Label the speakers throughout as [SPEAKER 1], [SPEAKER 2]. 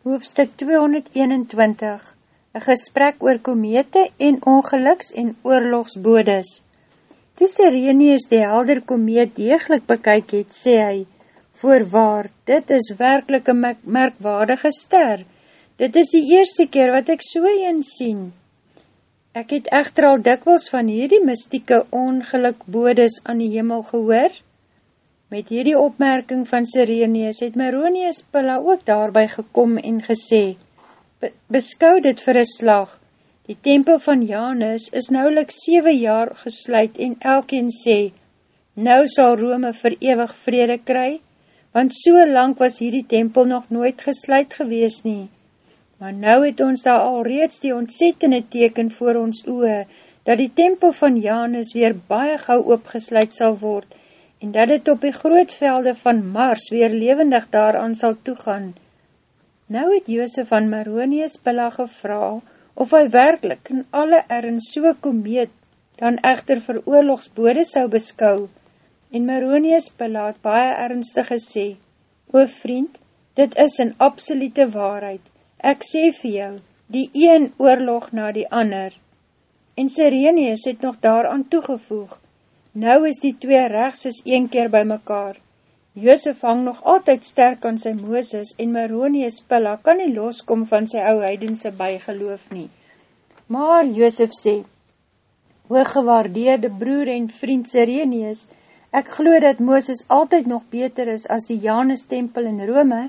[SPEAKER 1] Hoofstuk 221 Een gesprek oor komete en ongeluks en oorlogsbodes Toe Sirenius die helder komeet deeglik bekyk het, sê hy, Voorwaar, dit is werkelijk een merkwaardige ster. Dit is die eerste keer wat ek so een sien. Ek het echter al dikwels van hierdie mystieke ongelukbodes aan die hemel gehoor, Met hierdie opmerking van Sirenius het Maronius Pilla ook daarby gekom en gesê, be beskou dit vir een slag, die tempel van Janus is nauwelijk 7 jaar gesluit en elkeen sê, nou sal Rome verewig vrede kry, want so lang was hierdie tempel nog nooit gesluit gewees nie. Maar nou het ons daar al reeds die ontzettende teken voor ons oe, dat die tempel van Janus weer baie gauw opgesluit sal word, en dat het op die grootvelde van Mars weer levendig daaraan sal toegaan. Nou het Joosef van Maronius Pilla gevra, of hy werkelijk in alle erns so komeet dan echter vir oorlogsbode sou beskou, en Maronius Pilla het baie ernstig gesê, O vriend, dit is een absolute waarheid, ek sê vir jou, die een oorlog na die ander. En Sirenius het nog daaraan toegevoeg, Nou is die twee rechtses een keer by mekaar. Joosef hang nog altyd sterk aan sy Mooses en Maronius Pilla kan nie loskom van sy ou heidense bygeloof nie. Maar Joosef sê, Hooggewaardeerde broer en vriend Sirenius, ek glo dat Mooses altyd nog beter is as die Janus tempel in Rome.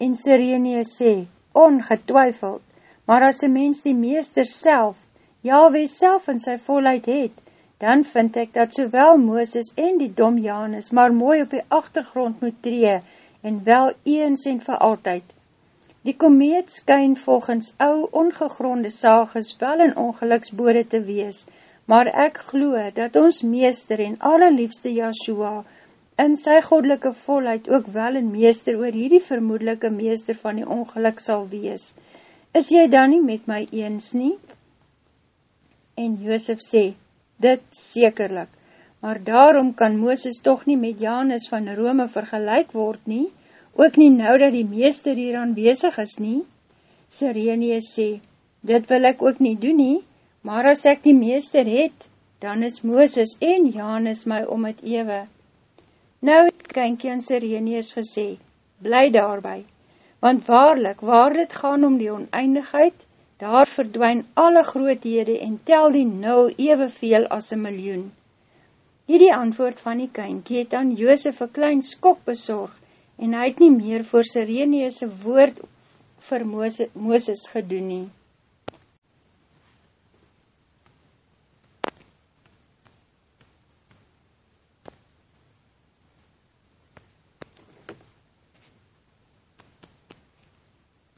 [SPEAKER 1] En Sirenius sê, ongetwyfeld, maar as een mens die meester self, Yahweh self in sy volheid het, dan vind ek dat sowel Mooses en die dom Janus maar mooi op die achtergrond moet tree en wel eens en vir altyd. Die komeet skyn volgens ou ongegronde sages wel in ongeluksbode te wees, maar ek glo dat ons meester en allerliefste Yahshua in sy godelike volheid ook wel een meester oor hierdie vermoedelike meester van die ongeluk sal wees. Is jy dan nie met my eens nie? En Joosef sê, dit sekerlik. Maar daarom kan Mooses toch nie met Janus van Rome vergelijk word nie, ook nie nou dat die meester hier aanwezig is nie. Sirenius sê, dit wil ek ook nie doen nie, maar as ek die meester het, dan is Mooses en Janus my om het ewe. Nou het Kynkie aan Sirenius gesê, bly daarby, want waarlik, waar dit gaan om die oneindigheid, daar verdwijn alle groothede en tel die nul evenveel as een miljoen. Hierdie antwoord van die kynkie het aan Joosef een klein skok bezorg en hy het nie meer voor Sireneese woord vir Mooses gedoen nie.